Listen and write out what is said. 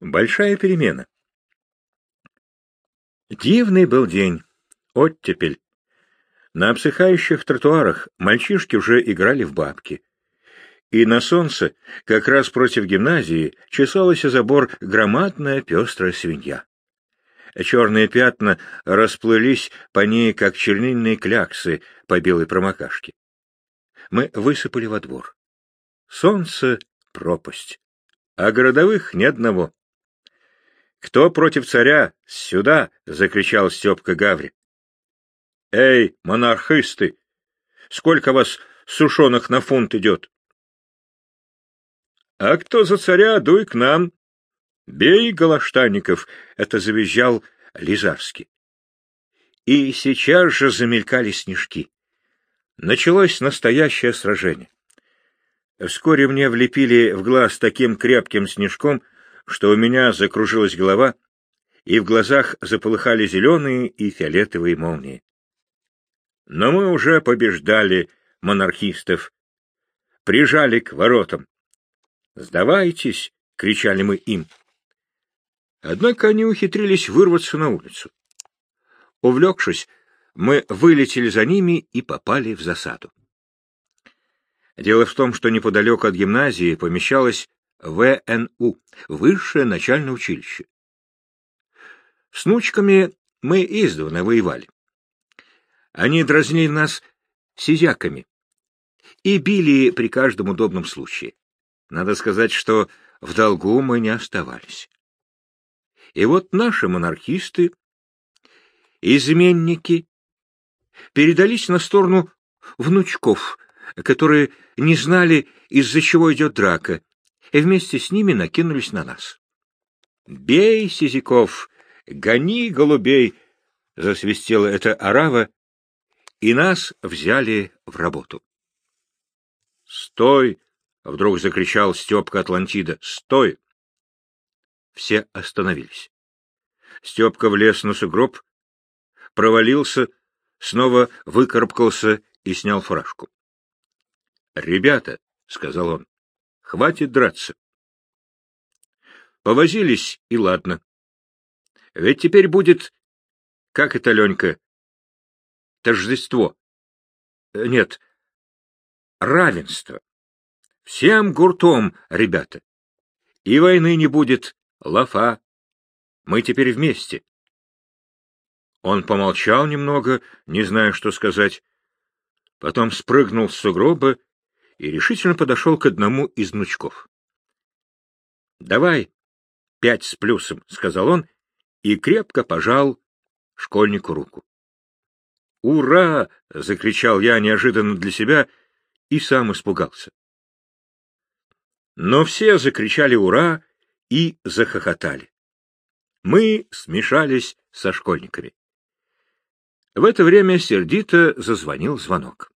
Большая перемена. Дивный был день. Оттепель. На обсыхающих тротуарах мальчишки уже играли в бабки. И на солнце, как раз против гимназии, чесалась о забор громадная пестрая свинья. Черные пятна расплылись по ней, как чернильные кляксы по белой промокашке. Мы высыпали во двор. Солнце — пропасть, а городовых ни одного. «Кто против царя? Сюда!» — закричал Степка Гаври. «Эй, монархисты! Сколько вас сушеных на фунт идет?» «А кто за царя, дуй к нам!» «Бей, Голоштанников!» — это завизжал Лизарский. И сейчас же замелькали снежки. Началось настоящее сражение. Вскоре мне влепили в глаз таким крепким снежком, что у меня закружилась голова, и в глазах заполыхали зеленые и фиолетовые молнии. Но мы уже побеждали монархистов, прижали к воротам. «Сдавайтесь!» — кричали мы им. Однако они ухитрились вырваться на улицу. Увлекшись, мы вылетели за ними и попали в засаду. Дело в том, что неподалеку от гимназии помещалось ВНУ — Высшее начальное училище. С нучками мы издавна воевали. Они дразнили нас сизяками и били при каждом удобном случае. Надо сказать, что в долгу мы не оставались. И вот наши монархисты, изменники, передались на сторону внучков, которые не знали, из-за чего идет драка, и вместе с ними накинулись на нас. «Бей, Сизиков! Гони, голубей!» — засвистела эта орава, и нас взяли в работу. «Стой!» — вдруг закричал Степка Атлантида. «Стой!» Все остановились. Степка влез на сугроб, провалился, снова выкарабкался и снял фуражку. — Ребята, — сказал он, — хватит драться. Повозились, и ладно. Ведь теперь будет... Как это, Ленька? Тождество. Э, нет, равенство. Всем гуртом, ребята. И войны не будет, лафа. Мы теперь вместе. Он помолчал немного, не зная, что сказать. Потом спрыгнул с сугроба и решительно подошел к одному из внучков. — Давай, пять с плюсом, — сказал он и крепко пожал школьнику руку. «Ура!» — закричал я неожиданно для себя и сам испугался. Но все закричали «Ура!» и захохотали. Мы смешались со школьниками. В это время сердито зазвонил звонок.